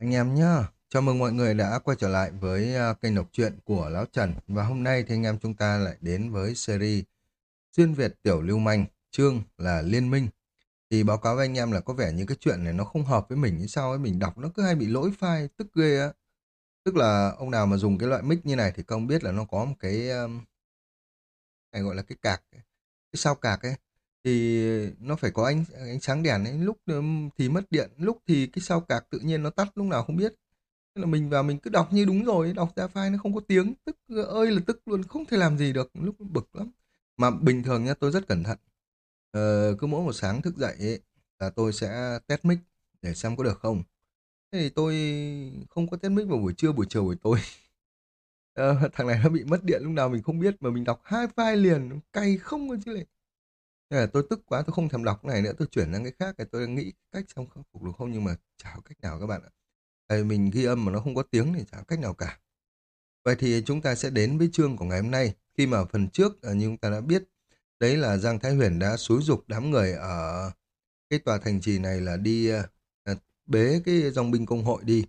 Anh em nhá, chào mừng mọi người đã quay trở lại với à, kênh đọc truyện của Lão Trần và hôm nay thì anh em chúng ta lại đến với series Xuyên Việt Tiểu Lưu Manh, chương là Liên Minh. Thì báo cáo với anh em là có vẻ như cái chuyện này nó không hợp với mình như sao ấy, mình đọc nó cứ hay bị lỗi file, tức ghê á. Tức là ông nào mà dùng cái loại mic như này thì không biết là nó có một cái Này gọi là cái cạc, cái sao cạc ấy thì nó phải có ánh ánh sáng đèn ấy. Lúc thì mất điện lúc thì cái sao cạc tự nhiên nó tắt lúc nào không biết. Thế là mình vào mình cứ đọc như đúng rồi đọc ra file nó không có tiếng. Tức ơi là tức luôn không thể làm gì được. Lúc bực lắm. Mà bình thường nha tôi rất cẩn thận. Ờ, cứ mỗi một sáng thức dậy ấy, là tôi sẽ test mic để xem có được không. Thế thì tôi không có test mic vào buổi trưa buổi chiều buổi tối. Ờ, thằng này nó bị mất điện lúc nào mình không biết mà mình đọc hai file liền cay không chứ lại Thế là tôi tức quá tôi không thèm đọc cái này nữa tôi chuyển sang cái khác thì tôi nghĩ cách xong khắc phục được không? Nhưng mà chả có cách nào các bạn ạ. Tại mình ghi âm mà nó không có tiếng thì chả có cách nào cả. Vậy thì chúng ta sẽ đến với chương của ngày hôm nay. Khi mà phần trước à, như chúng ta đã biết đấy là Giang Thái Huyền đã xúi dục đám người ở cái tòa thành trì này là đi à, à, bế cái dòng binh công hội đi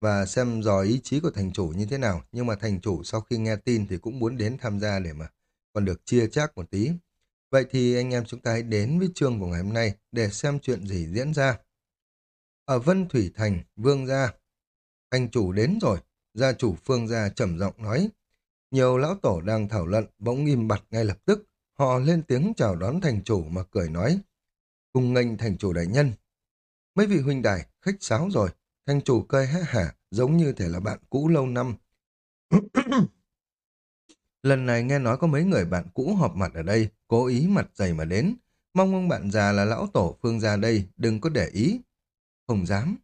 và xem dò ý chí của thành chủ như thế nào. Nhưng mà thành chủ sau khi nghe tin thì cũng muốn đến tham gia để mà còn được chia chác một tí. Vậy thì anh em chúng ta hãy đến với chương của ngày hôm nay để xem chuyện gì diễn ra. Ở Vân Thủy Thành, Vương Gia, anh chủ đến rồi, gia chủ Phương Gia trầm giọng nói. Nhiều lão tổ đang thảo luận bỗng im bặt ngay lập tức, họ lên tiếng chào đón thành chủ mà cười nói. Cùng nghênh thành chủ đại nhân. Mấy vị huynh đài, khách sáo rồi, thành chủ cười há hả, giống như thể là bạn cũ lâu năm. Lần này nghe nói có mấy người bạn cũ họp mặt ở đây, cố ý mặt dày mà đến. Mong ông bạn già là lão tổ phương gia đây, đừng có để ý. Không dám.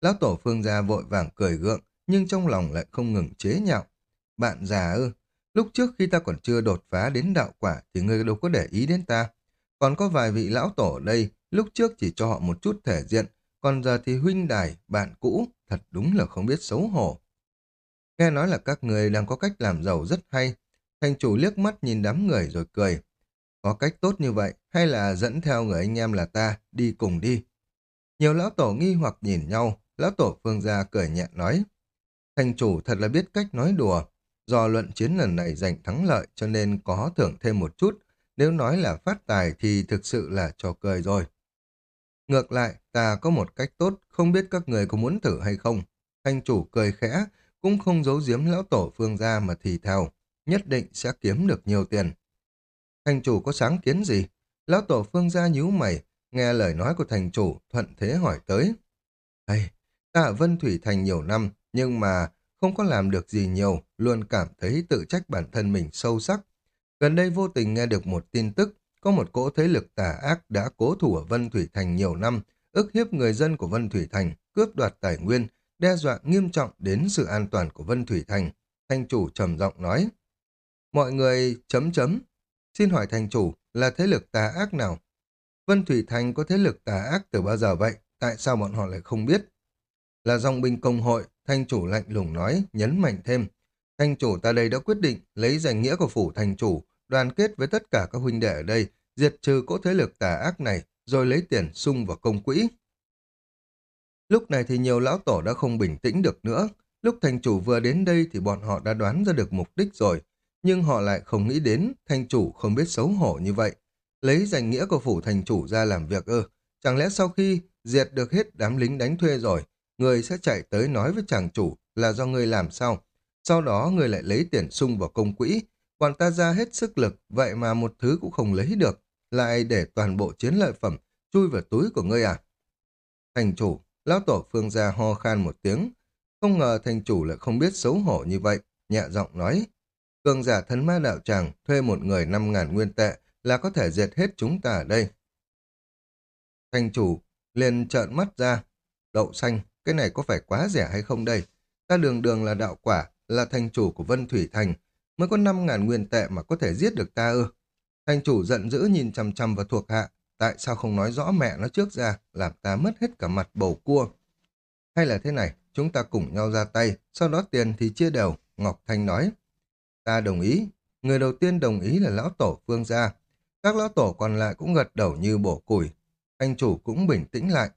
Lão tổ phương gia vội vàng cười gượng, nhưng trong lòng lại không ngừng chế nhạo. Bạn già ư, lúc trước khi ta còn chưa đột phá đến đạo quả thì ngươi đâu có để ý đến ta. Còn có vài vị lão tổ đây, lúc trước chỉ cho họ một chút thể diện, còn giờ thì huynh đài, bạn cũ, thật đúng là không biết xấu hổ. Nghe nói là các người đang có cách làm giàu rất hay, Thành chủ liếc mắt nhìn đám người rồi cười. Có cách tốt như vậy, hay là dẫn theo người anh em là ta, đi cùng đi. Nhiều lão tổ nghi hoặc nhìn nhau, lão tổ phương gia cười nhẹ nói. Thành chủ thật là biết cách nói đùa. Do luận chiến lần này giành thắng lợi cho nên có thưởng thêm một chút. Nếu nói là phát tài thì thực sự là trò cười rồi. Ngược lại, ta có một cách tốt, không biết các người có muốn thử hay không. Thành chủ cười khẽ, cũng không giấu giếm lão tổ phương gia mà thì thào nhất định sẽ kiếm được nhiều tiền. Thành chủ có sáng kiến gì? Lão tổ phương gia nhíu mày, nghe lời nói của thành chủ, thuận thế hỏi tới. Hey, ta ở Vân Thủy Thành nhiều năm, nhưng mà không có làm được gì nhiều, luôn cảm thấy tự trách bản thân mình sâu sắc. Gần đây vô tình nghe được một tin tức, có một cỗ thế lực tà ác đã cố thủ ở Vân Thủy Thành nhiều năm, ức hiếp người dân của Vân Thủy Thành, cướp đoạt tài nguyên, đe dọa nghiêm trọng đến sự an toàn của Vân Thủy Thành. Thanh chủ trầm giọng nói. Mọi người chấm chấm. Xin hỏi thành chủ là thế lực tà ác nào? Vân Thủy Thành có thế lực tà ác từ bao giờ vậy? Tại sao bọn họ lại không biết? Là dòng binh công hội, thanh chủ lạnh lùng nói, nhấn mạnh thêm. Thanh chủ ta đây đã quyết định lấy danh nghĩa của phủ thành chủ, đoàn kết với tất cả các huynh đệ ở đây, diệt trừ cỗ thế lực tà ác này, rồi lấy tiền sung vào công quỹ. Lúc này thì nhiều lão tổ đã không bình tĩnh được nữa. Lúc thành chủ vừa đến đây thì bọn họ đã đoán ra được mục đích rồi, nhưng họ lại không nghĩ đến thành chủ không biết xấu hổ như vậy. Lấy danh nghĩa của phủ thành chủ ra làm việc ư, chẳng lẽ sau khi diệt được hết đám lính đánh thuê rồi, người sẽ chạy tới nói với chàng chủ là do người làm sao? Sau đó người lại lấy tiền sung vào công quỹ, còn ta ra hết sức lực, vậy mà một thứ cũng không lấy được, lại để toàn bộ chiến lợi phẩm chui vào túi của ngươi à? Thành chủ, lão tổ phương gia ho khan một tiếng, không ngờ thành chủ lại không biết xấu hổ như vậy, nhẹ giọng nói, Cường giả thân ma đạo tràng thuê một người năm ngàn nguyên tệ là có thể diệt hết chúng ta ở đây. Thành chủ liền trợn mắt ra. Đậu xanh, cái này có phải quá rẻ hay không đây? Ta đường đường là đạo quả, là thành chủ của Vân Thủy Thành. Mới có năm ngàn nguyên tệ mà có thể giết được ta ư. Thành chủ giận dữ nhìn chằm chằm vào thuộc hạ. Tại sao không nói rõ mẹ nó trước ra, làm ta mất hết cả mặt bầu cua? Hay là thế này, chúng ta cùng nhau ra tay, sau đó tiền thì chia đều, Ngọc Thanh nói. Ta đồng ý. Người đầu tiên đồng ý là lão tổ phương gia. Các lão tổ còn lại cũng gật đầu như bổ củi. Anh chủ cũng bình tĩnh lại.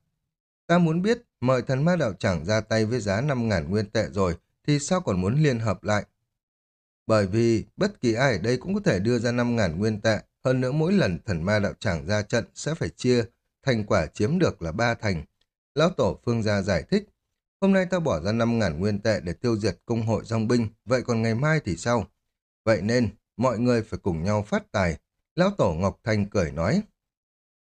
Ta muốn biết mời thần ma đạo chẳng ra tay với giá 5.000 nguyên tệ rồi, thì sao còn muốn liên hợp lại? Bởi vì bất kỳ ai ở đây cũng có thể đưa ra 5.000 nguyên tệ, hơn nữa mỗi lần thần ma đạo tràng ra trận sẽ phải chia, thành quả chiếm được là ba thành. Lão Tổ Phương Gia giải thích, hôm nay ta bỏ ra 5.000 nguyên tệ để tiêu diệt công hội dòng binh, vậy còn ngày mai thì sao? Vậy nên, mọi người phải cùng nhau phát tài. Lão Tổ Ngọc Thanh cười nói,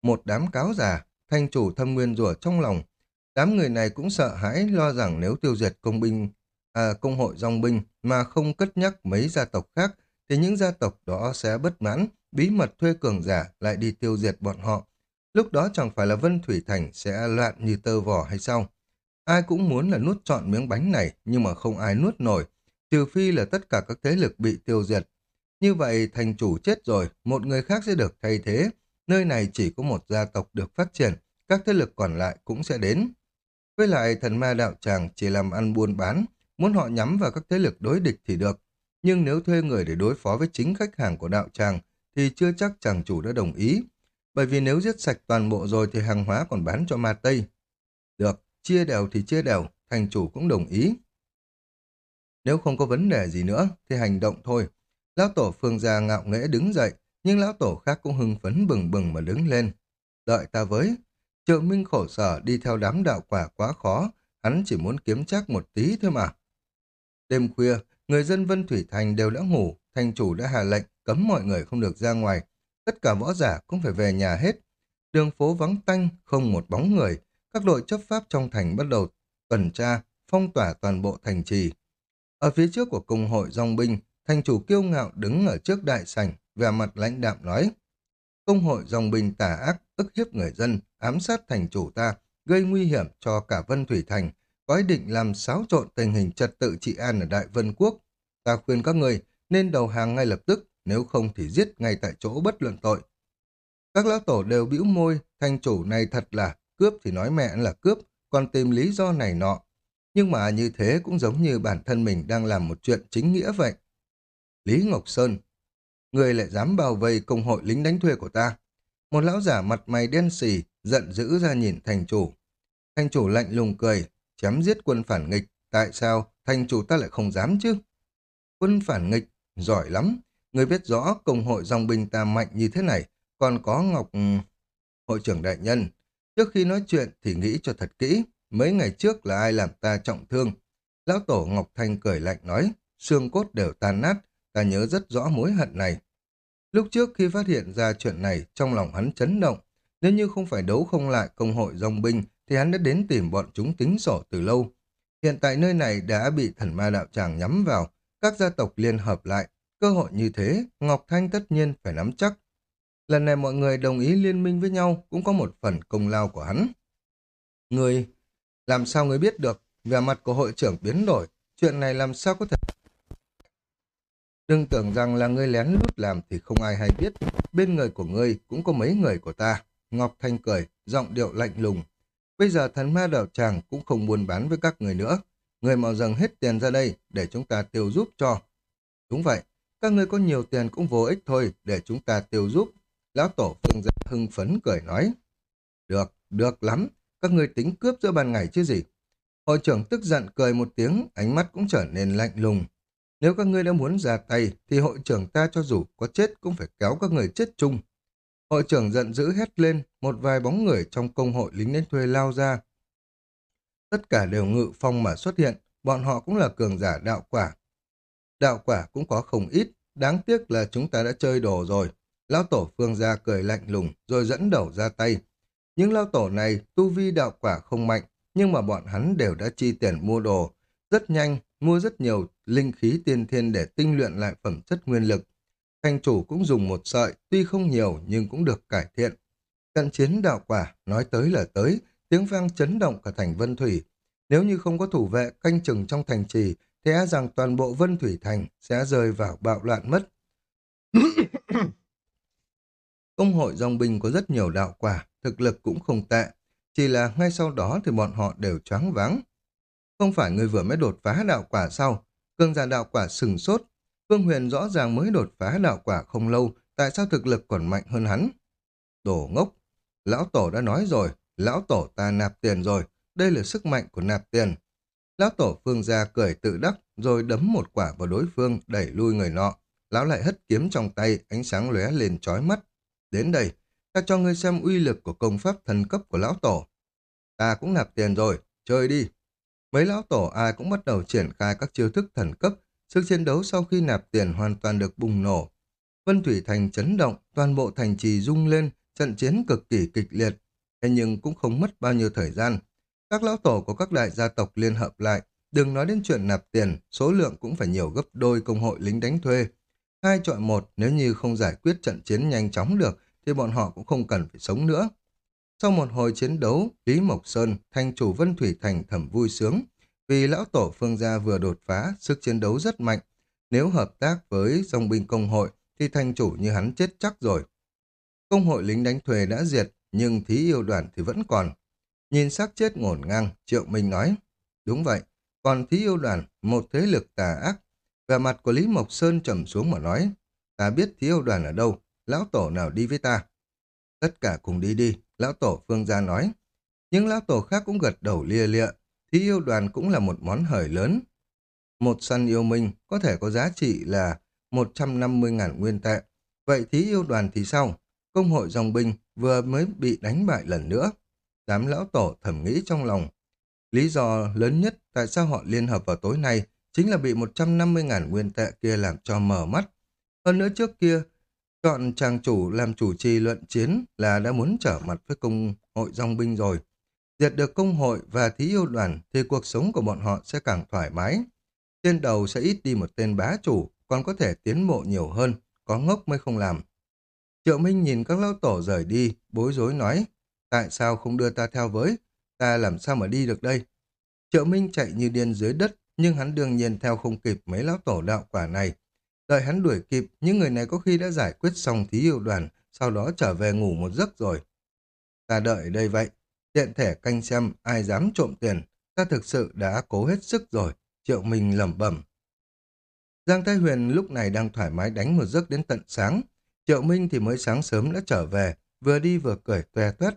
một đám cáo già, thanh chủ thâm nguyên rủa trong lòng. Đám người này cũng sợ hãi lo rằng nếu tiêu diệt công binh, à, công hội dòng binh mà không cất nhắc mấy gia tộc khác, thì những gia tộc đó sẽ bất mãn, bí mật thuê cường giả lại đi tiêu diệt bọn họ. Lúc đó chẳng phải là Vân Thủy Thành sẽ loạn như tơ vò hay sao? Ai cũng muốn là nuốt trọn miếng bánh này, nhưng mà không ai nuốt nổi, trừ phi là tất cả các thế lực bị tiêu diệt. Như vậy thành chủ chết rồi, một người khác sẽ được thay thế, nơi này chỉ có một gia tộc được phát triển, các thế lực còn lại cũng sẽ đến. Với lại thần ma đạo tràng chỉ làm ăn buôn bán, muốn họ nhắm vào các thế lực đối địch thì được. Nhưng nếu thuê người để đối phó với chính khách hàng của đạo tràng thì chưa chắc chàng chủ đã đồng ý. Bởi vì nếu giết sạch toàn bộ rồi thì hàng hóa còn bán cho ma Tây. Được, chia đều thì chia đều, thành chủ cũng đồng ý. Nếu không có vấn đề gì nữa thì hành động thôi. Lão tổ phương gia ngạo nghễ đứng dậy, nhưng lão tổ khác cũng hưng phấn bừng bừng mà đứng lên. Đợi ta với. Triệu Minh khổ sở đi theo đám đạo quả quá khó, hắn chỉ muốn kiếm chắc một tí thôi mà. Đêm khuya, người dân Vân Thủy Thành đều đã ngủ, thành chủ đã hạ lệnh cấm mọi người không được ra ngoài. Tất cả võ giả cũng phải về nhà hết. Đường phố vắng tanh, không một bóng người. Các đội chấp pháp trong thành bắt đầu tuần tra, phong tỏa toàn bộ thành trì. Ở phía trước của công hội dòng binh, thành chủ kiêu ngạo đứng ở trước đại sảnh, vẻ mặt lãnh đạm nói. Công hội dòng binh tà ác, ức hiếp người dân, ám sát thành chủ ta, gây nguy hiểm cho cả Vân Thủy Thành, có ý định làm xáo trộn tình hình trật tự trị an ở Đại Vân Quốc. Ta khuyên các người nên đầu hàng ngay lập tức, nếu không thì giết ngay tại chỗ bất luận tội. Các lão tổ đều bĩu môi, thành chủ này thật là cướp thì nói mẹ là cướp, còn tìm lý do này nọ. Nhưng mà như thế cũng giống như bản thân mình đang làm một chuyện chính nghĩa vậy. Lý Ngọc Sơn, người lại dám bao vây công hội lính đánh thuê của ta. Một lão giả mặt mày đen xì, giận dữ ra nhìn thành chủ. Thành chủ lạnh lùng cười, chém giết quân phản nghịch, tại sao thành chủ ta lại không dám chứ? Quân phản nghịch, giỏi lắm, người biết rõ công hội dòng binh ta mạnh như thế này, còn có Ngọc... Ừ, hội trưởng đại nhân, trước khi nói chuyện thì nghĩ cho thật kỹ, mấy ngày trước là ai làm ta trọng thương. Lão tổ Ngọc Thanh cười lạnh nói, xương cốt đều tan nát, ta nhớ rất rõ mối hận này. Lúc trước khi phát hiện ra chuyện này, trong lòng hắn chấn động. Nếu như không phải đấu không lại công hội dòng binh, thì hắn đã đến tìm bọn chúng tính sổ từ lâu. Hiện tại nơi này đã bị thần ma đạo tràng nhắm vào, các gia tộc liên hợp lại. Cơ hội như thế, Ngọc Thanh tất nhiên phải nắm chắc. Lần này mọi người đồng ý liên minh với nhau cũng có một phần công lao của hắn. Người, làm sao người biết được? Về mặt của hội trưởng biến đổi, chuyện này làm sao có thể Đừng tưởng rằng là ngươi lén lút làm thì không ai hay biết. Bên người của ngươi cũng có mấy người của ta. Ngọc Thanh cười, giọng điệu lạnh lùng. Bây giờ thần ma đạo tràng cũng không buôn bán với các người nữa. Người mau dâng hết tiền ra đây để chúng ta tiêu giúp cho. Đúng vậy, các ngươi có nhiều tiền cũng vô ích thôi để chúng ta tiêu giúp. Lão Tổ Phương Gia hưng phấn cười nói. Được, được lắm. Các ngươi tính cướp giữa ban ngày chứ gì. Hội trưởng tức giận cười một tiếng, ánh mắt cũng trở nên lạnh lùng. Nếu các ngươi đã muốn ra tay, thì hội trưởng ta cho dù có chết cũng phải kéo các người chết chung. Hội trưởng giận dữ hét lên, một vài bóng người trong công hội lính đến thuê lao ra. Tất cả đều ngự phong mà xuất hiện, bọn họ cũng là cường giả đạo quả. Đạo quả cũng có không ít, đáng tiếc là chúng ta đã chơi đồ rồi. Lão tổ phương gia cười lạnh lùng, rồi dẫn đầu ra tay. Những lao tổ này, tu vi đạo quả không mạnh, nhưng mà bọn hắn đều đã chi tiền mua đồ. Rất nhanh, mua rất nhiều linh khí tiên thiên để tinh luyện lại phẩm chất nguyên lực. Thành chủ cũng dùng một sợi, tuy không nhiều nhưng cũng được cải thiện. Trận chiến đạo quả, nói tới là tới, tiếng vang chấn động cả thành Vân Thủy. Nếu như không có thủ vệ canh chừng trong thành trì, thế e rằng toàn bộ Vân Thủy Thành sẽ rơi vào bạo loạn mất. Công hội dòng binh có rất nhiều đạo quả, thực lực cũng không tệ. Chỉ là ngay sau đó thì bọn họ đều choáng váng. Không phải người vừa mới đột phá đạo quả sau, cường giả đạo quả sừng sốt. Phương Huyền rõ ràng mới đột phá đạo quả không lâu, tại sao thực lực còn mạnh hơn hắn? Đồ ngốc! Lão Tổ đã nói rồi, lão Tổ ta nạp tiền rồi, đây là sức mạnh của nạp tiền. Lão tổ phương gia cười tự đắc, rồi đấm một quả vào đối phương, đẩy lui người nọ. Lão lại hất kiếm trong tay, ánh sáng lóe lên chói mắt. Đến đây, ta cho ngươi xem uy lực của công pháp thần cấp của lão tổ. Ta cũng nạp tiền rồi, chơi đi. Mấy lão tổ ai cũng bắt đầu triển khai các chiêu thức thần cấp, sức chiến đấu sau khi nạp tiền hoàn toàn được bùng nổ. Vân Thủy Thành chấn động, toàn bộ thành trì rung lên, trận chiến cực kỳ kịch liệt, thế nhưng cũng không mất bao nhiêu thời gian. Các lão tổ của các đại gia tộc liên hợp lại, đừng nói đến chuyện nạp tiền, số lượng cũng phải nhiều gấp đôi công hội lính đánh thuê. Hai chọi một, nếu như không giải quyết trận chiến nhanh chóng được, thì bọn họ cũng không cần phải sống nữa. Sau một hồi chiến đấu, Lý Mộc Sơn, thành chủ Vân Thủy Thành thầm vui sướng, vì lão tổ phương gia vừa đột phá, sức chiến đấu rất mạnh. Nếu hợp tác với dòng binh công hội, thì thành chủ như hắn chết chắc rồi. Công hội lính đánh thuê đã diệt, nhưng thí yêu đoàn thì vẫn còn. Nhìn xác chết ngổn ngang, Triệu Minh nói, đúng vậy, còn thí yêu đoàn, một thế lực tà ác. Về mặt của Lý Mộc Sơn trầm xuống mà nói, ta biết thí yêu đoàn ở đâu, lão tổ nào đi với ta. Tất cả cùng đi đi, lão tổ phương gia nói. những lão tổ khác cũng gật đầu lia lịa, thí yêu đoàn cũng là một món hời lớn. Một săn yêu minh có thể có giá trị là 150.000 nguyên tệ. Vậy thí yêu đoàn thì sao? Công hội dòng binh vừa mới bị đánh bại lần nữa. Đám lão tổ thầm nghĩ trong lòng. Lý do lớn nhất tại sao họ liên hợp vào tối nay chính là bị 150.000 nguyên tệ kia làm cho mở mắt. Hơn nữa trước kia, chọn chàng chủ làm chủ trì luận chiến là đã muốn trở mặt với công hội dòng binh rồi. Diệt được công hội và thí yêu đoàn thì cuộc sống của bọn họ sẽ càng thoải mái. Trên đầu sẽ ít đi một tên bá chủ, còn có thể tiến bộ nhiều hơn, có ngốc mới không làm. Triệu Minh nhìn các lão tổ rời đi, bối rối nói, tại sao không đưa ta theo với, ta làm sao mà đi được đây? Triệu Minh chạy như điên dưới đất, nhưng hắn đương nhiên theo không kịp mấy lão tổ đạo quả này. Đợi hắn đuổi kịp, những người này có khi đã giải quyết xong thí yêu đoàn, sau đó trở về ngủ một giấc rồi. Ta đợi đây vậy, tiện thể canh xem ai dám trộm tiền, ta thực sự đã cố hết sức rồi, Triệu Minh lẩm bẩm. Giang Thái Huyền lúc này đang thoải mái đánh một giấc đến tận sáng. Triệu Minh thì mới sáng sớm đã trở về, vừa đi vừa cười toe toét.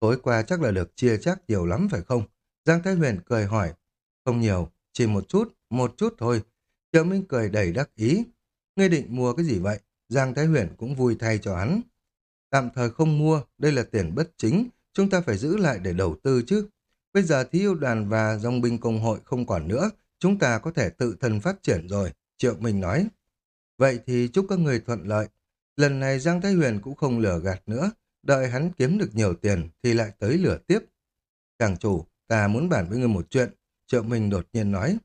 Tối qua chắc là được chia chắc nhiều lắm phải không? Giang Thái Huyền cười hỏi. Không nhiều, chỉ một chút, một chút thôi. Triệu Minh cười đầy đắc ý. Ngươi định mua cái gì vậy? Giang Thái Huyền cũng vui thay cho hắn. Tạm thời không mua, đây là tiền bất chính, chúng ta phải giữ lại để đầu tư chứ. Bây giờ thí yêu đoàn và dòng binh công hội không còn nữa, chúng ta có thể tự thân phát triển rồi, Triệu Minh nói. Vậy thì chúc các người thuận lợi. Lần này Giang Thái Huyền cũng không lừa gạt nữa, đợi hắn kiếm được nhiều tiền thì lại tới lửa tiếp. Chàng chủ, ta muốn bàn với người một chuyện, Triệu Minh đột nhiên nói.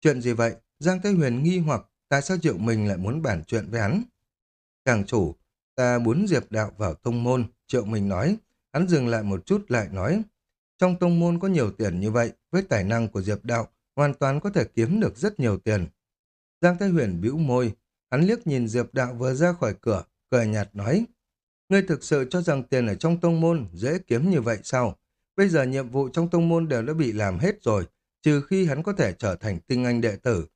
Chuyện gì vậy? Giang thế Huyền nghi hoặc tại sao Triệu Minh lại muốn bàn chuyện với hắn? Chàng chủ, ta muốn diệp đạo vào tông môn, Triệu Minh nói. Hắn dừng lại một chút lại nói. Trong tông môn có nhiều tiền như vậy, với tài năng của diệp đạo, hoàn toàn có thể kiếm được rất nhiều tiền. Giang Thái Huyền bĩu môi, hắn liếc nhìn Diệp Đạo vừa ra khỏi cửa, cười nhạt nói, Ngươi thực sự cho rằng tiền ở trong tông môn dễ kiếm như vậy sao? Bây giờ nhiệm vụ trong tông môn đều đã bị làm hết rồi, trừ khi hắn có thể trở thành tinh anh đệ tử.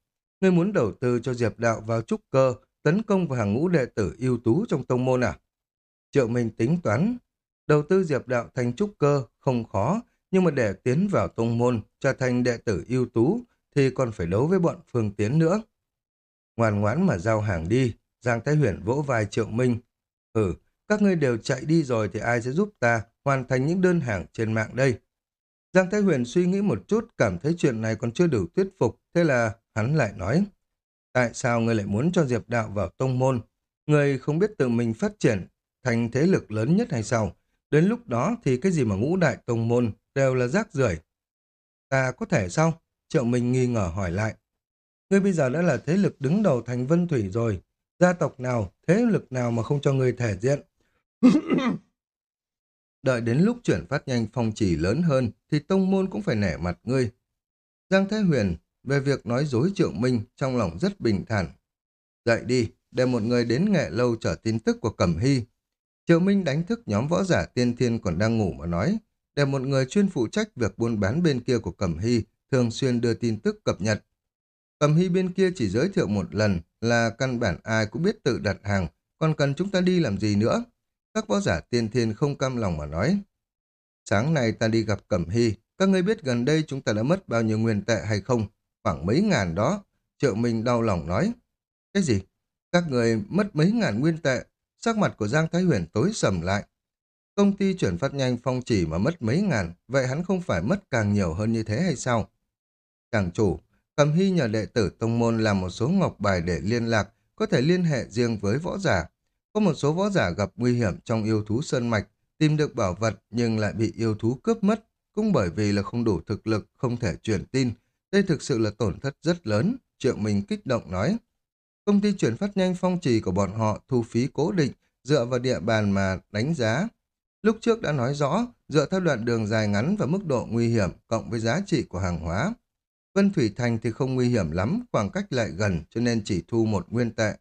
Ngươi muốn đầu tư cho Diệp Đạo vào trúc cơ, tấn công vào hàng ngũ đệ tử ưu tú trong tông môn à? Triệu Minh tính toán, đầu tư Diệp Đạo thành trúc cơ không khó, nhưng mà để tiến vào tông môn, trở thành đệ tử ưu tú, thì còn phải đấu với bọn Phương Tiến nữa. Ngoan ngoãn mà giao hàng đi, Giang Thái Huyền vỗ vai Triệu Minh. Ừ, các ngươi đều chạy đi rồi thì ai sẽ giúp ta hoàn thành những đơn hàng trên mạng đây? Giang Thái Huyền suy nghĩ một chút, cảm thấy chuyện này còn chưa đủ thuyết phục, thế là hắn lại nói. Tại sao ngươi lại muốn cho Diệp Đạo vào tông môn? Ngươi không biết tự mình phát triển thành thế lực lớn nhất hay sao? Đến lúc đó thì cái gì mà ngũ đại tông môn đều là rác rưởi. Ta có thể sao? Triệu Minh nghi ngờ hỏi lại. Ngươi bây giờ đã là thế lực đứng đầu thành Vân Thủy rồi. Gia tộc nào, thế lực nào mà không cho ngươi thể diện? Đợi đến lúc chuyển phát nhanh phong trì lớn hơn thì tông môn cũng phải nể mặt ngươi. Giang Thế Huyền về việc nói dối Triệu Minh trong lòng rất bình thản. Dậy đi, để một người đến nghệ lâu trở tin tức của Cẩm Hy. Triệu Minh đánh thức nhóm võ giả tiên thiên còn đang ngủ mà nói, để một người chuyên phụ trách việc buôn bán bên kia của Cẩm Hy thường xuyên đưa tin tức cập nhật. Cẩm Hy bên kia chỉ giới thiệu một lần là căn bản ai cũng biết tự đặt hàng, còn cần chúng ta đi làm gì nữa. Các võ giả tiên thiên không cam lòng mà nói. Sáng nay ta đi gặp Cẩm Hy, các ngươi biết gần đây chúng ta đã mất bao nhiêu nguyên tệ hay không? Khoảng mấy ngàn đó. Triệu Minh đau lòng nói. Cái gì? Các người mất mấy ngàn nguyên tệ? Sắc mặt của Giang Thái Huyền tối sầm lại. Công ty chuyển phát nhanh phong chỉ mà mất mấy ngàn, vậy hắn không phải mất càng nhiều hơn như thế hay sao? Chàng chủ, cẩm Hy nhờ đệ tử tông môn làm một số ngọc bài để liên lạc, có thể liên hệ riêng với võ giả. Có một số võ giả gặp nguy hiểm trong yêu thú sơn mạch, tìm được bảo vật nhưng lại bị yêu thú cướp mất, cũng bởi vì là không đủ thực lực, không thể truyền tin. Đây thực sự là tổn thất rất lớn, Triệu Minh kích động nói. Công ty chuyển phát nhanh phong trì của bọn họ thu phí cố định, dựa vào địa bàn mà đánh giá. Lúc trước đã nói rõ, dựa theo đoạn đường dài ngắn và mức độ nguy hiểm cộng với giá trị của hàng hóa. Vân Thủy Thành thì không nguy hiểm lắm, khoảng cách lại gần cho nên chỉ thu một nguyên tệ.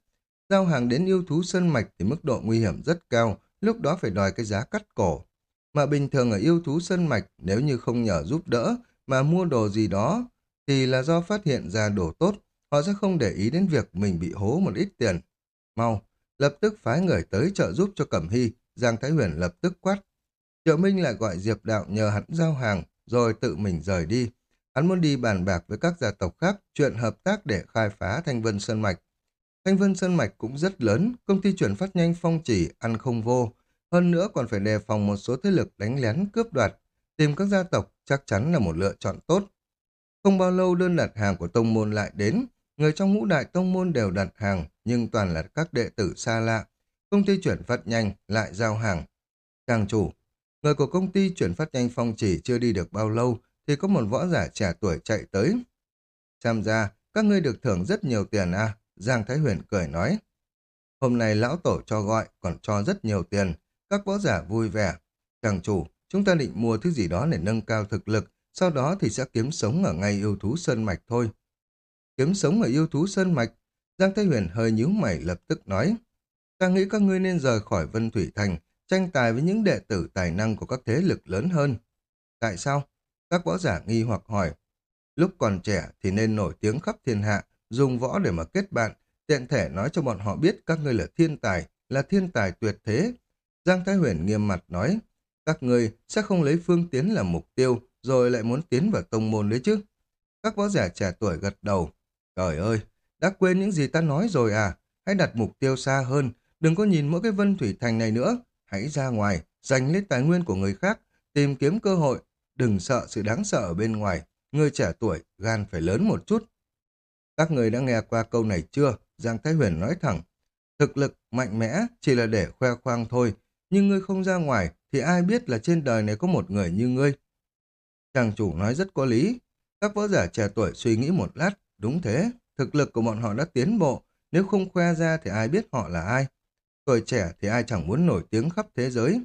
Giao hàng đến yêu thú sơn mạch thì mức độ nguy hiểm rất cao, lúc đó phải đòi cái giá cắt cổ. Mà bình thường ở yêu thú sơn mạch, nếu như không nhờ giúp đỡ mà mua đồ gì đó, thì là do phát hiện ra đồ tốt, họ sẽ không để ý đến việc mình bị hố một ít tiền. Mau, lập tức phái người tới trợ giúp cho Cẩm Hy, Giang Thái Huyền lập tức quát. Triệu Minh lại gọi Diệp Đạo nhờ hắn giao hàng, rồi tự mình rời đi. Hắn muốn đi bàn bạc với các gia tộc khác chuyện hợp tác để khai phá Thanh Vân Sơn Mạch. Thanh Vân Sơn Mạch cũng rất lớn, công ty chuyển phát nhanh phong chỉ, ăn không vô. Hơn nữa còn phải đề phòng một số thế lực đánh lén cướp đoạt. Tìm các gia tộc chắc chắn là một lựa chọn tốt. Không bao lâu đơn đặt hàng của tông môn lại đến. Người trong ngũ đại tông môn đều đặt hàng, nhưng toàn là các đệ tử xa lạ. Công ty chuyển phát nhanh lại giao hàng. Càng chủ, người của công ty chuyển phát nhanh phong chỉ chưa đi được bao lâu, thì có một võ giả trẻ tuổi chạy tới. Xem ra, các ngươi được thưởng rất nhiều tiền à, Giang Thái Huyền cười nói. Hôm nay lão tổ cho gọi, còn cho rất nhiều tiền, các võ giả vui vẻ. Chàng chủ, chúng ta định mua thứ gì đó để nâng cao thực lực, sau đó thì sẽ kiếm sống ở ngay yêu thú Sơn Mạch thôi. Kiếm sống ở yêu thú Sơn Mạch, Giang Thái Huyền hơi nhíu mày lập tức nói. Ta nghĩ các ngươi nên rời khỏi Vân Thủy Thành, tranh tài với những đệ tử tài năng của các thế lực lớn hơn. Tại sao? Các võ giả nghi hoặc hỏi. Lúc còn trẻ thì nên nổi tiếng khắp thiên hạ, dùng võ để mà kết bạn, tiện thể nói cho bọn họ biết các ngươi là thiên tài, là thiên tài tuyệt thế. Giang Thái Huyền nghiêm mặt nói, các ngươi sẽ không lấy phương tiến làm mục tiêu, rồi lại muốn tiến vào tông môn đấy chứ. Các võ giả trẻ tuổi gật đầu. Trời ơi, đã quên những gì ta nói rồi à? Hãy đặt mục tiêu xa hơn, đừng có nhìn mỗi cái vân thủy thành này nữa. Hãy ra ngoài, giành lấy tài nguyên của người khác, tìm kiếm cơ hội, đừng sợ sự đáng sợ ở bên ngoài. Người trẻ tuổi, gan phải lớn một chút. Các người đã nghe qua câu này chưa? Giang Thái Huyền nói thẳng. Thực lực mạnh mẽ chỉ là để khoe khoang thôi, nhưng ngươi không ra ngoài thì ai biết là trên đời này có một người như ngươi. Chàng chủ nói rất có lý. Các võ giả trẻ tuổi suy nghĩ một lát, đúng thế, thực lực của bọn họ đã tiến bộ, nếu không khoe ra thì ai biết họ là ai. Tuổi trẻ thì ai chẳng muốn nổi tiếng khắp thế giới.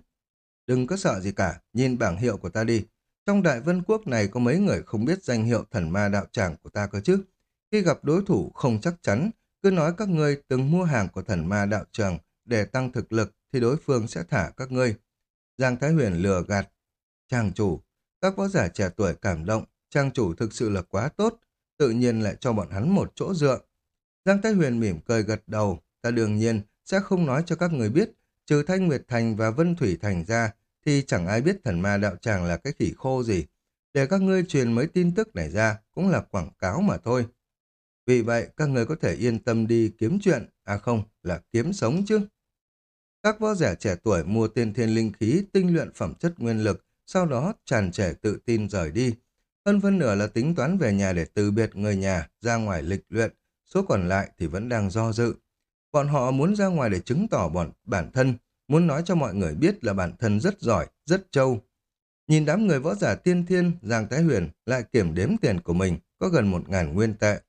Đừng có sợ gì cả, nhìn bảng hiệu của ta đi. Trong đại vân quốc này có mấy người không biết danh hiệu thần ma đạo tràng của ta cơ chứ. Khi gặp đối thủ không chắc chắn, cứ nói các ngươi từng mua hàng của thần ma đạo tràng để tăng thực lực thì đối phương sẽ thả các ngươi. Giang Thái Huyền lừa gạt. Trang chủ, các võ giả trẻ tuổi cảm động, trang chủ thực sự là quá tốt, tự nhiên lại cho bọn hắn một chỗ dựa. Giang Thái Huyền mỉm cười gật đầu, ta đương nhiên sẽ không nói cho các người biết, trừ Thanh Nguyệt Thành và Vân Thủy Thành ra, thì chẳng ai biết thần ma đạo tràng là cái khỉ khô gì. Để các ngươi truyền mấy tin tức này ra cũng là quảng cáo mà thôi. Vì vậy, các người có thể yên tâm đi kiếm chuyện, à không, là kiếm sống chứ. Các võ giả trẻ tuổi mua tiên thiên linh khí, tinh luyện phẩm chất nguyên lực, sau đó tràn trẻ tự tin rời đi. Hơn phân nửa là tính toán về nhà để từ biệt người nhà, ra ngoài lịch luyện, số còn lại thì vẫn đang do dự. Bọn họ muốn ra ngoài để chứng tỏ bọn bản thân, muốn nói cho mọi người biết là bản thân rất giỏi, rất trâu. Nhìn đám người võ giả tiên thiên, Giang Thái Huyền lại kiểm đếm tiền của mình, có gần một ngàn nguyên tệ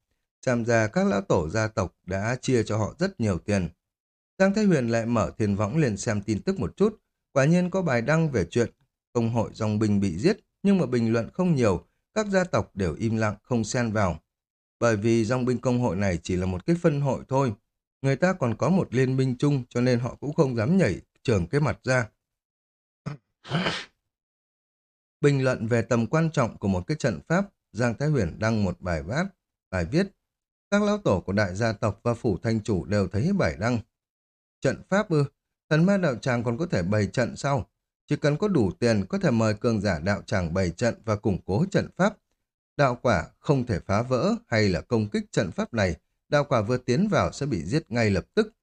tham gia các lão tổ gia tộc đã chia cho họ rất nhiều tiền. Giang Thái Huyền lại mở thiên võng lên xem tin tức một chút. Quả nhiên có bài đăng về chuyện công hội dòng binh bị giết, nhưng mà bình luận không nhiều, các gia tộc đều im lặng không xen vào. Bởi vì dòng binh công hội này chỉ là một cái phân hội thôi. Người ta còn có một liên minh chung cho nên họ cũng không dám nhảy trường cái mặt ra. Bình luận về tầm quan trọng của một cái trận pháp, Giang Thái Huyền đăng một bài vát, bài viết. Các lão tổ của đại gia tộc và phủ thanh chủ đều thấy bảy đăng. Trận pháp ư, thần ma đạo tràng còn có thể bày trận sau. Chỉ cần có đủ tiền có thể mời cường giả đạo tràng bày trận và củng cố trận pháp. Đạo quả không thể phá vỡ hay là công kích trận pháp này, đạo quả vừa tiến vào sẽ bị giết ngay lập tức.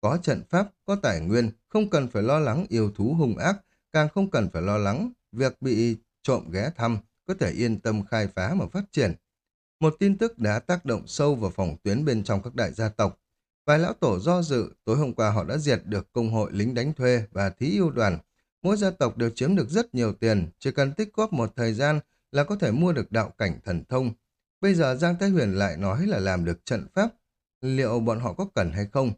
Có trận pháp, có tài nguyên, không cần phải lo lắng yêu thú hung ác, càng không cần phải lo lắng việc bị trộm ghé thăm, có thể yên tâm khai phá mà phát triển. Một tin tức đã tác động sâu vào phòng tuyến bên trong các đại gia tộc. Vài lão tổ do dự, tối hôm qua họ đã diệt được công hội lính đánh thuê và thí yêu đoàn. Mỗi gia tộc đều chiếm được rất nhiều tiền, chỉ cần tích góp một thời gian là có thể mua được đạo cảnh thần thông. Bây giờ Giang Thái Huyền lại nói là làm được trận pháp. Liệu bọn họ có cần hay không?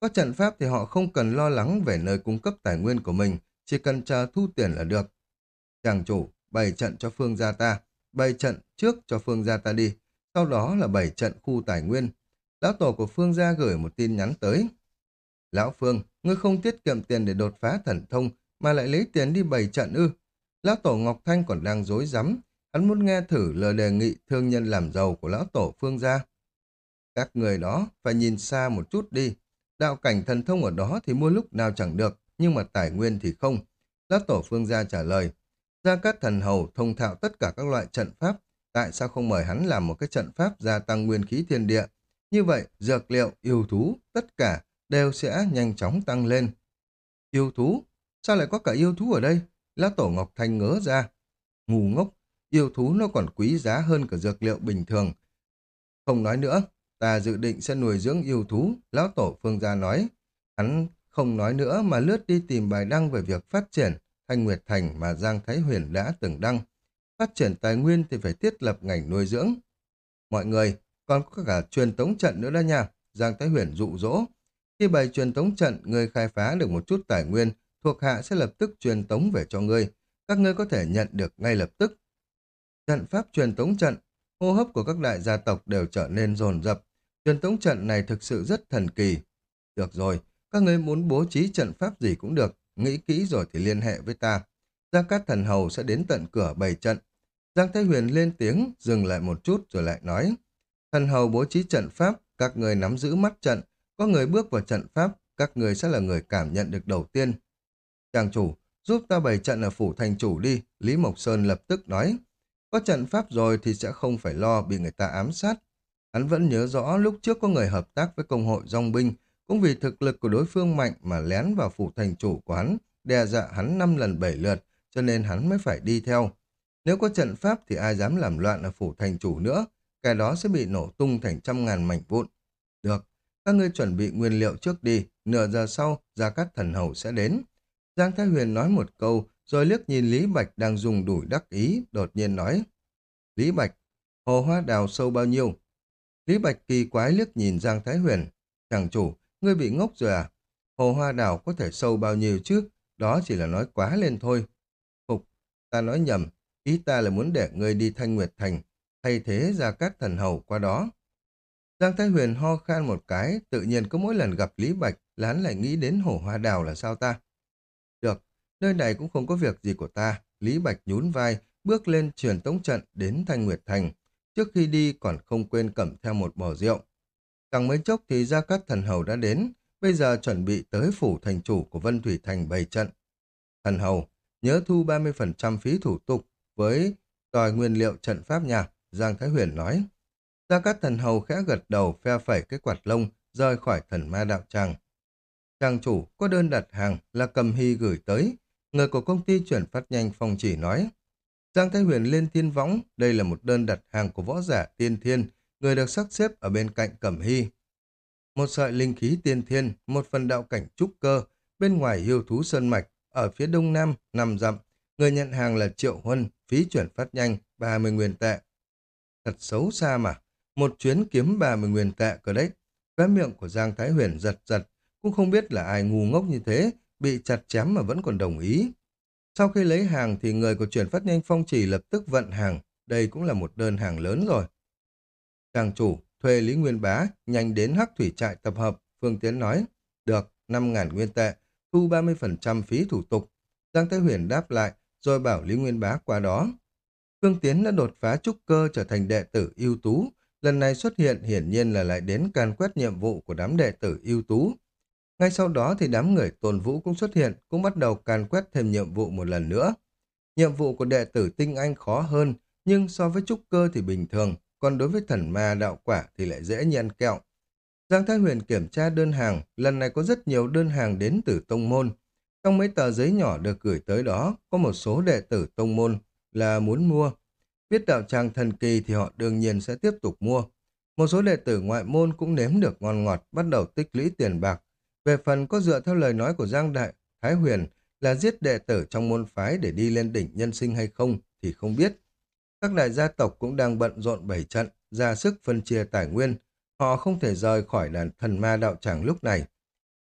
Có trận pháp thì họ không cần lo lắng về nơi cung cấp tài nguyên của mình, chỉ cần chờ thu tiền là được. Chàng chủ, bày trận cho phương gia ta, bày trận trước cho phương gia ta đi, sau đó là bày trận khu tài nguyên. Lão tổ của phương gia gửi một tin nhắn tới. Lão Phương, ngươi không tiết kiệm tiền để đột phá thần thông, mà lại lấy tiền đi bày trận ư. Lão tổ Ngọc Thanh còn đang dối rắm hắn muốn nghe thử lời đề nghị thương nhân làm giàu của lão tổ phương gia. Các người đó phải nhìn xa một chút đi. Đạo cảnh thần thông ở đó thì mua lúc nào chẳng được, nhưng mà tài nguyên thì không. Lão tổ phương gia trả lời, Gia Cát Thần Hầu thông thạo tất cả các loại trận pháp, tại sao không mời hắn làm một cái trận pháp gia tăng nguyên khí thiên địa? Như vậy, dược liệu, yêu thú, tất cả đều sẽ nhanh chóng tăng lên. Yêu thú? Sao lại có cả yêu thú ở đây? Lão Tổ Ngọc Thanh ngớ ra. Ngu ngốc, yêu thú nó còn quý giá hơn cả dược liệu bình thường. Không nói nữa, ta dự định sẽ nuôi dưỡng yêu thú, Lão Tổ Phương Gia nói. Hắn không nói nữa mà lướt đi tìm bài đăng về việc phát triển Thanh Nguyệt Thành mà Giang Thái Huyền đã từng đăng. Phát triển tài nguyên thì phải thiết lập ngành nuôi dưỡng. Mọi người, còn có cả truyền tống trận nữa đó nha. Giang Thái Huyền dụ dỗ. Khi bày truyền tống trận, người khai phá được một chút tài nguyên, thuộc hạ sẽ lập tức truyền tống về cho ngươi. Các ngươi có thể nhận được ngay lập tức. Trận pháp truyền tống trận, hô hấp của các đại gia tộc đều trở nên rồn rập. Truyền tống trận này thực sự rất thần kỳ. Được rồi, các ngươi muốn bố trí trận pháp gì cũng được, nghĩ kỹ rồi thì liên hệ với ta. Gia Cát Thần Hầu sẽ đến tận cửa bày trận. Giang Thái Huyền lên tiếng, dừng lại một chút rồi lại nói. Thần Hầu bố trí trận pháp, các người nắm giữ mắt trận, có người bước vào trận pháp, các người sẽ là người cảm nhận được đầu tiên. Chàng chủ, giúp ta bày trận ở phủ thành chủ đi, Lý Mộc Sơn lập tức nói. Có trận pháp rồi thì sẽ không phải lo bị người ta ám sát. Hắn vẫn nhớ rõ lúc trước có người hợp tác với công hội dòng binh, cũng vì thực lực của đối phương mạnh mà lén vào phủ thành chủ của hắn, đe dọa hắn năm lần bảy lượt, cho nên hắn mới phải đi theo. Nếu có trận pháp thì ai dám làm loạn ở phủ thành chủ nữa, cái đó sẽ bị nổ tung thành trăm ngàn mảnh vụn. Được, các ngươi chuẩn bị nguyên liệu trước đi, nửa giờ sau, Gia Cát Thần Hầu sẽ đến. Giang Thái Huyền nói một câu, rồi liếc nhìn Lý Bạch đang dùng đuổi đắc ý, đột nhiên nói. Lý Bạch, hồ hoa đào sâu bao nhiêu? Lý Bạch kỳ quái liếc nhìn Giang Thái Huyền. Chàng chủ, ngươi bị ngốc rồi à? Hồ hoa đào có thể sâu bao nhiêu chứ? Đó chỉ là nói quá lên thôi. Phục, ta nói nhầm, ý ta là muốn để ngươi đi Thanh Nguyệt Thành, thay thế ra các thần hầu qua đó. Giang Thái Huyền ho khan một cái, tự nhiên có mỗi lần gặp Lý Bạch lán lại nghĩ đến hồ hoa đào là sao ta? Được, nơi này cũng không có việc gì của ta. Lý Bạch nhún vai, bước lên truyền tống trận đến Thanh Nguyệt Thành. Trước khi đi còn không quên cầm theo một bò rượu càng mấy chốc thì Gia Cát Thần Hầu đã đến, bây giờ chuẩn bị tới phủ thành chủ của Vân Thủy Thành bày trận. Thần Hầu, nhớ thu 30% phí thủ tục với đòi nguyên liệu trận pháp nhà, Giang Thái Huyền nói. Gia Cát Thần Hầu khẽ gật đầu phe phẩy cái quạt lông rời khỏi thần ma đạo tràng. Trang chủ có đơn đặt hàng là cầm hy gửi tới. Người của công ty chuyển phát nhanh phong chỉ nói. Giang Thái Huyền lên thiên võng, đây là một đơn đặt hàng của võ giả tiên thiên, người được sắp xếp ở bên cạnh Cẩm Hy. Một sợi linh khí tiên thiên, một phần đạo cảnh trúc cơ, bên ngoài yêu thú sơn mạch, ở phía đông nam, nằm dặm. Người nhận hàng là Triệu Huân, phí chuyển phát nhanh, 30 nguyên tệ. Thật xấu xa mà, một chuyến kiếm 30 nguyên tệ cơ đấy. Vé miệng của Giang Thái Huyền giật giật, cũng không biết là ai ngu ngốc như thế, bị chặt chém mà vẫn còn đồng ý. Sau khi lấy hàng thì người của chuyển phát nhanh phong chỉ lập tức vận hàng, đây cũng là một đơn hàng lớn rồi. Chàng chủ, thuê Lý Nguyên Bá, nhanh đến hắc thủy trại tập hợp, Phương Tiến nói, được, 5.000 nguyên tệ, thu 30% phí thủ tục. Giang thế Huyền đáp lại, rồi bảo Lý Nguyên Bá qua đó. Phương Tiến đã đột phá trúc cơ trở thành đệ tử ưu tú, lần này xuất hiện hiển nhiên là lại đến can quét nhiệm vụ của đám đệ tử ưu tú. Ngay sau đó thì đám người tôn vũ cũng xuất hiện, cũng bắt đầu can quét thêm nhiệm vụ một lần nữa. Nhiệm vụ của đệ tử tinh anh khó hơn, nhưng so với trúc cơ thì bình thường, còn đối với thần ma đạo quả thì lại dễ như ăn kẹo. Giang Thái Huyền kiểm tra đơn hàng, lần này có rất nhiều đơn hàng đến từ tông môn. Trong mấy tờ giấy nhỏ được gửi tới đó, có một số đệ tử tông môn là muốn mua. Biết đạo tràng thần kỳ thì họ đương nhiên sẽ tiếp tục mua. Một số đệ tử ngoại môn cũng nếm được ngon ngọt, bắt đầu tích lũy tiền bạc. Về phần có dựa theo lời nói của Giang Đại, Thái Huyền là giết đệ tử trong môn phái để đi lên đỉnh nhân sinh hay không thì không biết. Các đại gia tộc cũng đang bận rộn bảy trận, ra sức phân chia tài nguyên. Họ không thể rời khỏi đàn thần ma đạo tràng lúc này.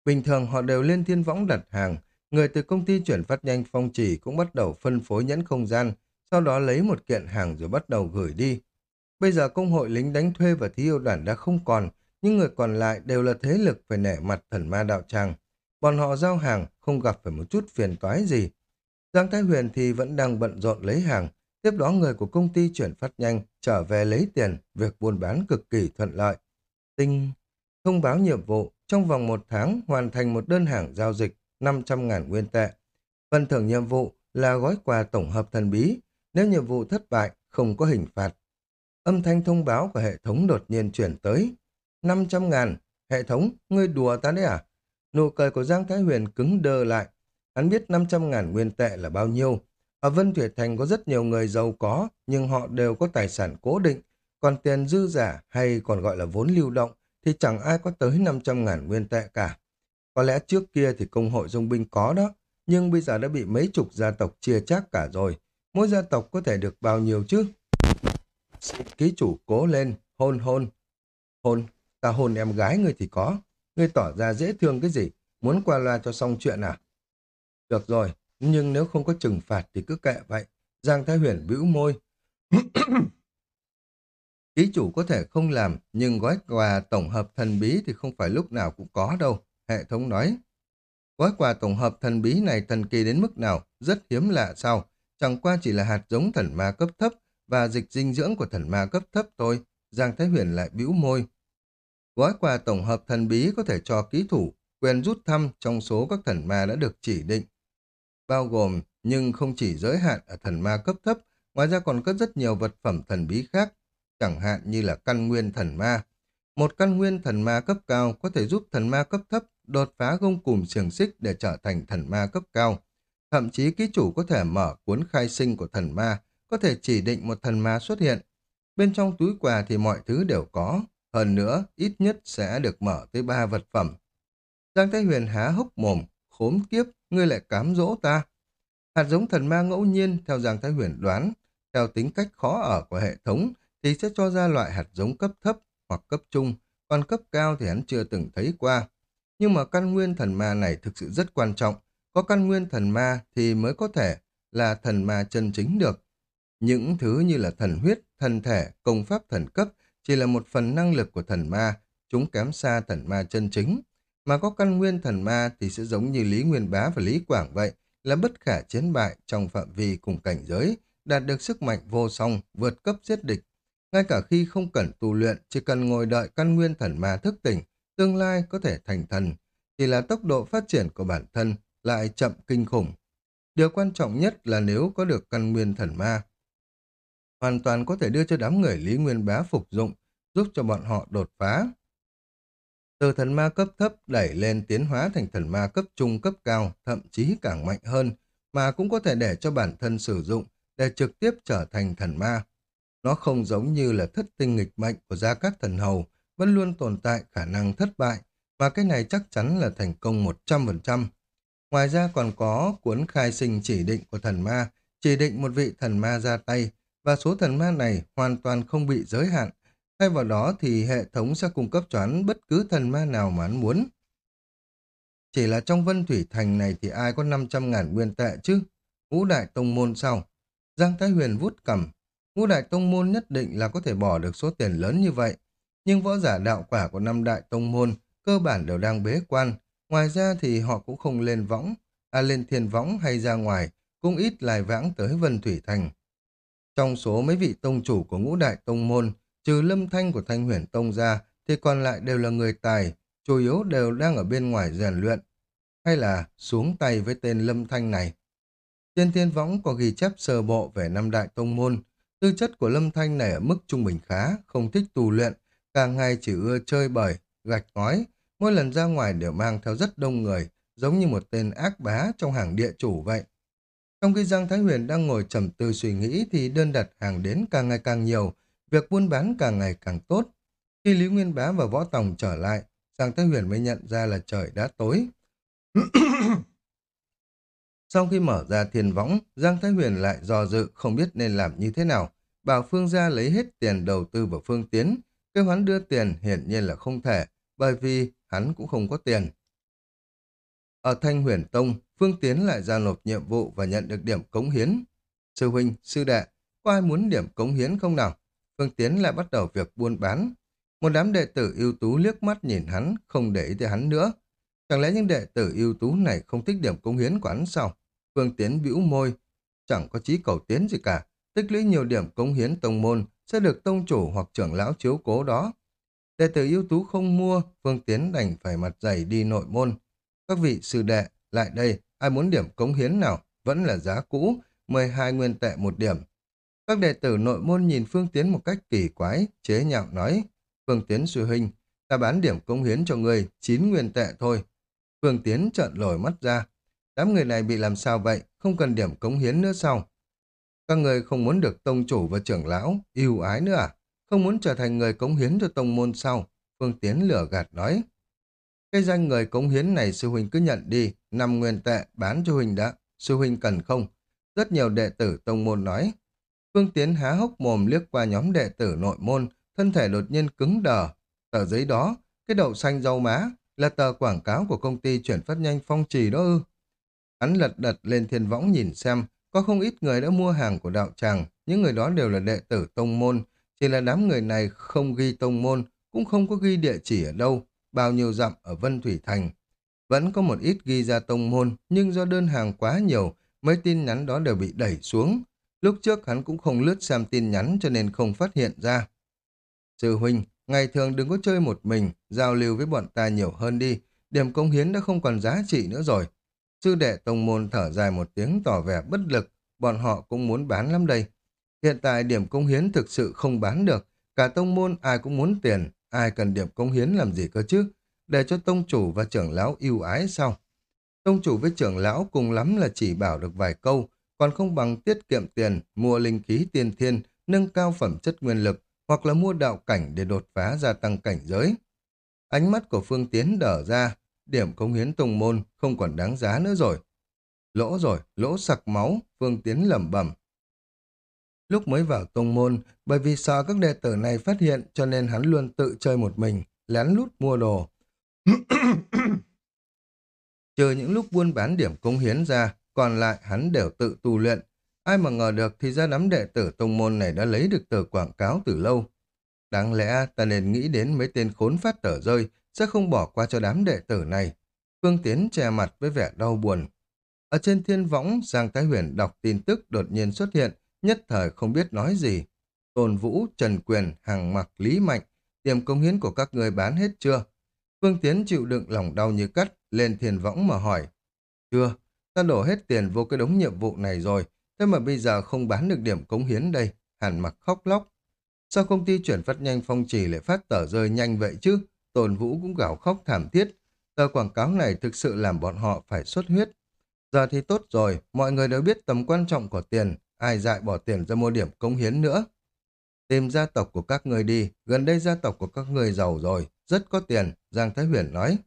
Bình thường họ đều lên thiên võng đặt hàng, người từ công ty chuyển phát nhanh phong trì cũng bắt đầu phân phối nhẫn không gian, sau đó lấy một kiện hàng rồi bắt đầu gửi đi. Bây giờ công hội lính đánh thuê và thí yêu đoàn đã không còn, nhưng người còn lại đều là thế lực phải nể mặt thần ma đạo tràng. Bọn họ giao hàng không gặp phải một chút phiền toái gì. Giang Thái Huyền thì vẫn đang bận rộn lấy hàng, tiếp đó người của công ty chuyển phát nhanh trở về lấy tiền, việc buôn bán cực kỳ thuận lợi. Tinh thông báo nhiệm vụ trong vòng một tháng hoàn thành một đơn hàng giao dịch 500.000 nguyên tệ. Phần thưởng nhiệm vụ là gói quà tổng hợp thần bí, nếu nhiệm vụ thất bại không có hình phạt. Âm thanh thông báo của hệ thống đột nhiên chuyển tới. 500 ngàn, hệ thống, ngươi đùa ta đấy à? Nụ cười của Giang Thái Huyền cứng đơ lại. Hắn biết 500 ngàn nguyên tệ là bao nhiêu. Ở Vân Thủy Thành có rất nhiều người giàu có, nhưng họ đều có tài sản cố định. Còn tiền dư giả hay còn gọi là vốn lưu động thì chẳng ai có tới 500 ngàn nguyên tệ cả. Có lẽ trước kia thì công hội dung binh có đó, nhưng bây giờ đã bị mấy chục gia tộc chia chác cả rồi. Mỗi gia tộc có thể được bao nhiêu chứ? Ký chủ cố lên, hôn hôn. Hôn, ta hôn em gái ngươi thì có. Ngươi tỏ ra dễ thương cái gì? Muốn qua loa cho xong chuyện à? Được rồi, nhưng nếu không có trừng phạt thì cứ kệ vậy. Giang Thái Huyền bĩu môi. Ký chủ có thể không làm, nhưng gói quà tổng hợp thần bí thì không phải lúc nào cũng có đâu. Hệ thống nói. Gói quà tổng hợp thần bí này thần kỳ đến mức nào? Rất hiếm lạ sao? Chẳng qua chỉ là hạt giống thần ma cấp thấp và dịch dinh dưỡng của thần ma cấp thấp thôi. Giang Thái Huyền lại bĩu môi. Gói quà tổng hợp thần bí có thể cho ký thủ quyền rút thăm trong số các thần ma đã được chỉ định. Bao gồm, nhưng không chỉ giới hạn ở thần ma cấp thấp, ngoài ra còn có rất nhiều vật phẩm thần bí khác, chẳng hạn như là căn nguyên thần ma. Một căn nguyên thần ma cấp cao có thể giúp thần ma cấp thấp đột phá gông cùm xiềng xích để trở thành thần ma cấp cao. Thậm chí ký chủ có thể mở cuốn khai sinh của thần ma, có thể chỉ định một thần ma xuất hiện. Bên trong túi quà thì mọi thứ đều có, hơn nữa ít nhất sẽ được mở tới ba vật phẩm. Giang Thái Huyền há hốc mồm, khốn kiếp, ngươi lại cám dỗ ta. Hạt giống thần ma ngẫu nhiên, theo Giang Thái Huyền đoán, theo tính cách khó ở của hệ thống, thì sẽ cho ra loại hạt giống cấp thấp hoặc cấp trung, còn cấp cao thì hắn chưa từng thấy qua. Nhưng mà căn nguyên thần ma này thực sự rất quan trọng, có căn nguyên thần ma thì mới có thể là thần ma chân chính được. Những thứ như là thần huyết, thần thể, công pháp thần cấp chỉ là một phần năng lực của thần ma, chúng kém xa thần ma chân chính. Mà có căn nguyên thần ma thì sẽ giống như Lý Nguyên Bá và Lý Quảng vậy, là bất khả chiến bại trong phạm vi cùng cảnh giới, đạt được sức mạnh vô song, vượt cấp giết địch. Ngay cả khi không cần tu luyện, chỉ cần ngồi đợi căn nguyên thần ma thức tỉnh, tương lai có thể thành thần, chỉ là tốc độ phát triển của bản thân lại chậm kinh khủng. Điều quan trọng nhất là nếu có được căn nguyên thần ma, hoàn toàn có thể đưa cho đám người Lý Nguyên Bá phục dụng, giúp cho bọn họ đột phá. Từ thần ma cấp thấp đẩy lên tiến hóa thành thần ma cấp trung cấp cao, thậm chí càng mạnh hơn, mà cũng có thể để cho bản thân sử dụng để trực tiếp trở thành thần ma. Nó không giống như là thất tinh nghịch mệnh của Gia Cát Thần Hầu, vẫn luôn tồn tại khả năng thất bại, và cái này chắc chắn là thành công 100%. Ngoài ra còn có cuốn khai sinh chỉ định của thần ma, chỉ định một vị thần ma ra tay, và số thần ma này hoàn toàn không bị giới hạn. Thay vào đó thì hệ thống sẽ cung cấp cho hắn bất cứ thần ma nào mà hắn muốn. Chỉ là trong Vân Thủy Thành này thì ai có 500 ngàn nguyên tệ chứ? Ngũ Đại Tông Môn sao? Giang Thái Huyền vút cầm. Ngũ Đại Tông Môn nhất định là có thể bỏ được số tiền lớn như vậy. Nhưng võ giả đạo quả của năm Đại Tông Môn cơ bản đều đang bế quan. Ngoài ra thì họ cũng không lên võng, à lên thiên võng hay ra ngoài, cũng ít lại vãng tới Vân Thủy Thành. Trong số mấy vị tông chủ của ngũ đại tông môn, trừ lâm thanh của thanh huyền tông ra, thì còn lại đều là người tài, chủ yếu đều đang ở bên ngoài rèn luyện, hay là xuống tay với tên Lâm Thanh này. Trên thiên võng có ghi chép sơ bộ về năm đại tông môn, tư chất của Lâm Thanh này ở mức trung bình khá, không thích tù luyện, càng ngày chỉ ưa chơi bời, gạch ngói, mỗi lần ra ngoài đều mang theo rất đông người, giống như một tên ác bá trong hàng địa chủ vậy. Trong khi Giang Thái Huyền đang ngồi trầm tư suy nghĩ thì đơn đặt hàng đến càng ngày càng nhiều, việc buôn bán càng ngày càng tốt. Khi Lý Nguyên Bá và Võ Tòng trở lại, Giang Thái Huyền mới nhận ra là trời đã tối. Sau khi mở ra thiên võng, Giang Thái Huyền lại do dự không biết nên làm như thế nào. Bảo Phương gia lấy hết tiền đầu tư vào Phương Tiến. Kêu hắn đưa tiền hiển nhiên là không thể, bởi vì hắn cũng không có tiền. Ở Thanh Huyền Tông, Phương Tiến lại ra nộp nhiệm vụ và nhận được điểm cống hiến. Sư huynh, sư đệ, có ai muốn điểm cống hiến không nào? Phương Tiến lại bắt đầu việc buôn bán. Một đám đệ tử ưu tú liếc mắt nhìn hắn, không để ý tới hắn nữa. Chẳng lẽ những đệ tử ưu tú này không thích điểm cống hiến của hắn sao? Phương Tiến bĩu môi, chẳng có chí cầu tiến gì cả. Tích lũy nhiều điểm cống hiến tông môn sẽ được tông chủ hoặc trưởng lão chiếu cố đó. Đệ tử ưu tú không mua, Phương Tiến đành phải mặt dày đi nội môn. Các vị sư đệ, lại đây, ai muốn điểm cống hiến nào, vẫn là giá cũ, 12 nguyên tệ một điểm. Các đệ tử nội môn nhìn Phương Tiến một cách kỳ quái, chế nhạo nói, Phương Tiến sư huynh, ta bán điểm cống hiến cho người, 9 nguyên tệ thôi. Phương Tiến trợn lồi mắt ra, đám người này bị làm sao vậy, không cần điểm cống hiến nữa sao? Các người không muốn được tông chủ và trưởng lão, yêu ái nữa à? Không muốn trở thành người cống hiến cho tông môn sau? Phương Tiến lửa gạt nói. Cái danh người cống hiến này sư huynh cứ nhận đi, năm nguyên tệ bán cho huynh đã, sư huynh cần không? Rất nhiều đệ tử tông môn nói. Phương Tiến há hốc mồm liếc qua nhóm đệ tử nội môn, thân thể đột nhiên cứng đờ. Tờ giấy đó, cái đậu xanh rau má, là tờ quảng cáo của công ty chuyển phát nhanh phong trì đó ư. Hắn lật đật lên thiên võng nhìn xem, có không ít người đã mua hàng của đạo tràng, những người đó đều là đệ tử tông môn, chỉ là đám người này không ghi tông môn, cũng không có ghi địa chỉ ở đâu, bao nhiêu dặm ở Vân Thủy Thành. Vẫn có một ít ghi ra tông môn, nhưng do đơn hàng quá nhiều, mấy tin nhắn đó đều bị đẩy xuống. Lúc trước hắn cũng không lướt xem tin nhắn cho nên không phát hiện ra. Sư huynh, ngày thường đừng có chơi một mình, giao lưu với bọn ta nhiều hơn đi, điểm công hiến đã không còn giá trị nữa rồi. Sư đệ tông môn thở dài một tiếng tỏ vẻ bất lực, bọn họ cũng muốn bán lắm đây. Hiện tại điểm công hiến thực sự không bán được, cả tông môn ai cũng muốn tiền, ai cần điểm công hiến làm gì cơ chứ, để cho tông chủ và trưởng lão yêu ái sao? Tông chủ với trưởng lão cùng lắm là chỉ bảo được vài câu, còn không bằng tiết kiệm tiền, mua linh khí tiên thiên, nâng cao phẩm chất nguyên lực, hoặc là mua đạo cảnh để đột phá gia tăng cảnh giới. Ánh mắt của Phương Tiến đở ra, điểm công hiến tông môn không còn đáng giá nữa rồi. Lỗ rồi, lỗ sặc máu, Phương Tiến lẩm bẩm. Lúc mới vào tông môn, bởi vì sợ các đệ tử này phát hiện cho nên hắn luôn tự chơi một mình, lén lút mua đồ. Trừ những lúc buôn bán điểm công hiến ra, còn lại hắn đều tự tu luyện. Ai mà ngờ được thì ra đám đệ tử tông môn này đã lấy được tờ quảng cáo từ lâu. Đáng lẽ ta nên nghĩ đến mấy tên khốn phát tờ rơi sẽ không bỏ qua cho đám đệ tử này. Phương Tiến che mặt với vẻ đau buồn. Ở trên thiên võng, Giang Thái Huyền đọc tin tức đột nhiên xuất hiện, nhất thời không biết nói gì. Tôn Vũ, Trần Quyền, Hàng Mặc, Lý Mạnh, tiềm công hiến của các người bán hết chưa? Phương Tiến chịu đựng lòng đau như cắt, lên thiền võng mà hỏi. Chưa, ta đổ hết tiền vô cái đống nhiệm vụ này rồi, thế mà bây giờ không bán được điểm cống hiến đây. Hàn mặc khóc lóc. Sao công ty chuyển phát nhanh phong trì lại phát tờ rơi nhanh vậy chứ? Tôn Vũ cũng gào khóc thảm thiết. Tờ quảng cáo này thực sự làm bọn họ phải xuất huyết. Giờ thì tốt rồi, mọi người đều biết tầm quan trọng của tiền, ai dại bỏ tiền ra mua điểm cống hiến nữa. Tìm gia tộc của các người đi, gần đây gia tộc của các người giàu rồi, rất có tiền, Giang Thái Huyền nói.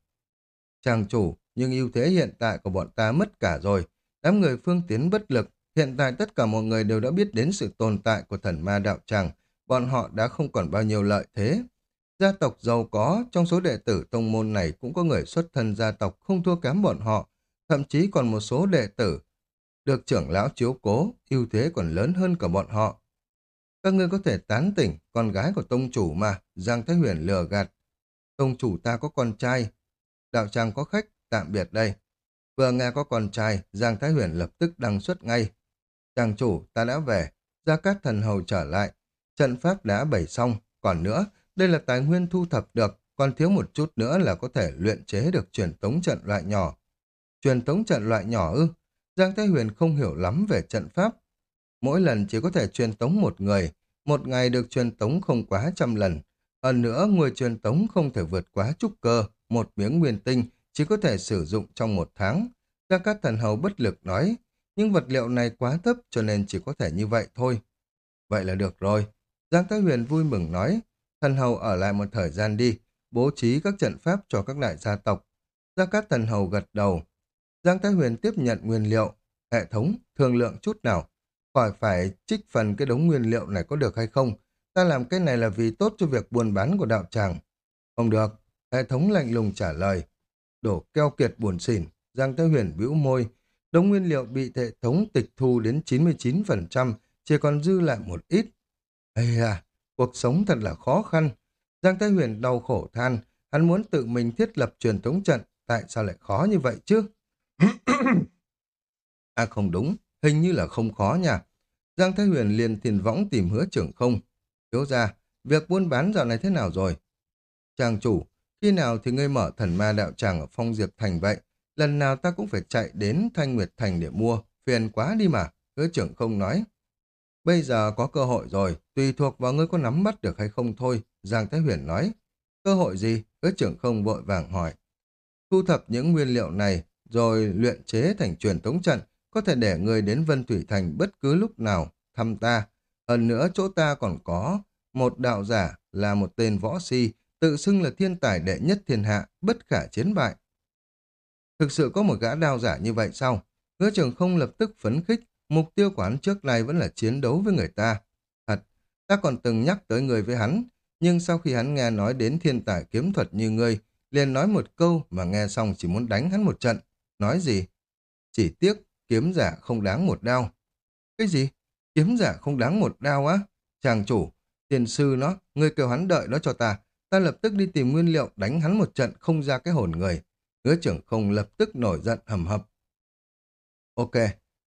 Chàng chủ, nhưng ưu thế hiện tại của bọn ta mất cả rồi. Đám người phương tiến bất lực, hiện tại tất cả mọi người đều đã biết đến sự tồn tại của thần ma đạo tràng, bọn họ đã không còn bao nhiêu lợi thế. Gia tộc giàu có, trong số đệ tử tông môn này cũng có người xuất thân gia tộc không thua kém bọn họ, thậm chí còn một số đệ tử được trưởng lão chiếu cố, ưu thế còn lớn hơn cả bọn họ. Các ngươi có thể tán tỉnh, con gái của tông chủ mà, Giang Thái Huyền lừa gạt. Tông chủ ta có con trai. Đạo tràng có khách, tạm biệt đây. Vừa nghe có con trai, Giang Thái Huyền lập tức đăng xuất ngay. Chàng chủ, ta đã về. Gia Cát Thần Hầu trở lại. Trận pháp đã bày xong. Còn nữa, đây là tài nguyên thu thập được. còn thiếu một chút nữa là có thể luyện chế được truyền tống trận loại nhỏ. Truyền tống trận loại nhỏ ư? Giang Thái Huyền không hiểu lắm về trận pháp. Mỗi lần chỉ có thể truyền tống một người, một ngày được truyền tống không quá trăm lần. Hơn nữa, người truyền tống không thể vượt quá trúc cơ, một miếng nguyên tinh chỉ có thể sử dụng trong một tháng. Gia Cát Thần Hầu bất lực nói, nhưng vật liệu này quá thấp cho nên chỉ có thể như vậy thôi. Vậy là được rồi. Giang Thái Huyền vui mừng nói, Thần Hầu ở lại một thời gian đi, bố trí các trận pháp cho các đại gia tộc. Gia Cát Thần Hầu gật đầu. Giang Thái Huyền tiếp nhận nguyên liệu, hệ thống, thương lượng chút nào. Khỏi phải trích phần cái đống nguyên liệu này có được hay không. Ta làm cái này là vì tốt cho việc buôn bán của đạo tràng. Không được, hệ thống lạnh lùng trả lời. Đổ keo kiệt buồn xỉn, Giang Thái Huyền bĩu môi. Đống nguyên liệu bị hệ thống tịch thu đến 99%, chỉ còn dư lại một ít. Ây à, cuộc sống thật là khó khăn. Giang Thái Huyền đau khổ than, hắn muốn tự mình thiết lập truyền thống trận, tại sao lại khó như vậy chứ? à không đúng, hình như là không khó nha. Giang Thái Huyền liền tiền võng tìm hứa trưởng không. Thiếu ra, việc buôn bán dạo này thế nào rồi? Chàng chủ, khi nào thì ngươi mở thần ma đạo tràng ở phong diệp thành vậy? Lần nào ta cũng phải chạy đến Thanh Nguyệt Thành để mua, phiền quá đi mà, hứa trưởng không nói. Bây giờ có cơ hội rồi, tùy thuộc vào ngươi có nắm bắt được hay không thôi, Giang Thái Huyền nói. Cơ hội gì? Hứa trưởng không vội vàng hỏi. Thu thập những nguyên liệu này, rồi luyện chế thành truyền tống trận, có thể để người đến Vân Thủy Thành bất cứ lúc nào thăm ta. Hơn nữa chỗ ta còn có một đạo giả là một tên võ si, tự xưng là thiên tài đệ nhất thiên hạ, bất khả chiến bại. Thực sự có một gã đao giả như vậy sao? Hứa trường không lập tức phấn khích, mục tiêu của hắn trước nay vẫn là chiến đấu với người ta. Thật, ta còn từng nhắc tới người với hắn, nhưng sau khi hắn nghe nói đến thiên tài kiếm thuật như ngươi, liền nói một câu mà nghe xong chỉ muốn đánh hắn một trận. Nói gì? Chỉ tiếc, kiếm giả không đáng một đao. Cái gì? Kiếm giả không đáng một đao á? Chàng chủ, tiền sư nó, ngươi kêu hắn đợi nó cho ta. Ta lập tức đi tìm nguyên liệu đánh hắn một trận không ra cái hồn người. Hứa trưởng không lập tức nổi giận hầm hập. Ok,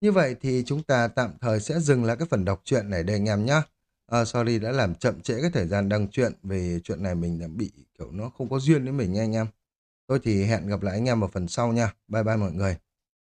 như vậy thì chúng ta tạm thời sẽ dừng lại cái phần đọc truyện này đây anh em nhé. À, sorry đã làm chậm trễ cái thời gian đăng truyện vì chuyện này mình đã bị kiểu nó không có duyên với mình nha anh em. tôi thì hẹn gặp lại anh em ở phần sau nha. Bye bye mọi người.